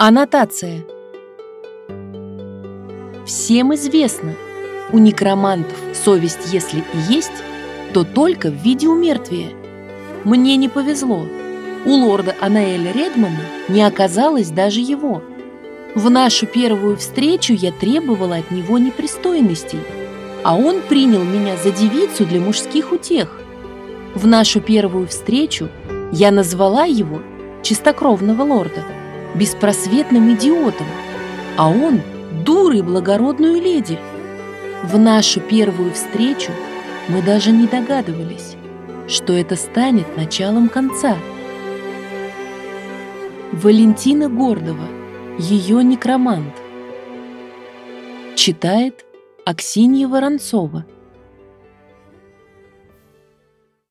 Аннотация. Всем известно, у некромантов совесть, если и есть, то только в виде умертвия. Мне не повезло. У лорда Анаэля Редмана не оказалось даже его. В нашу первую встречу я требовала от него непристойностей, а он принял меня за девицу для мужских утех. В нашу первую встречу я назвала его чистокровного лорда – беспросветным идиотом, а он – дурой благородную леди. В нашу первую встречу мы даже не догадывались, что это станет началом конца. Валентина Гордова, ее некромант. Читает Аксинья Воронцова.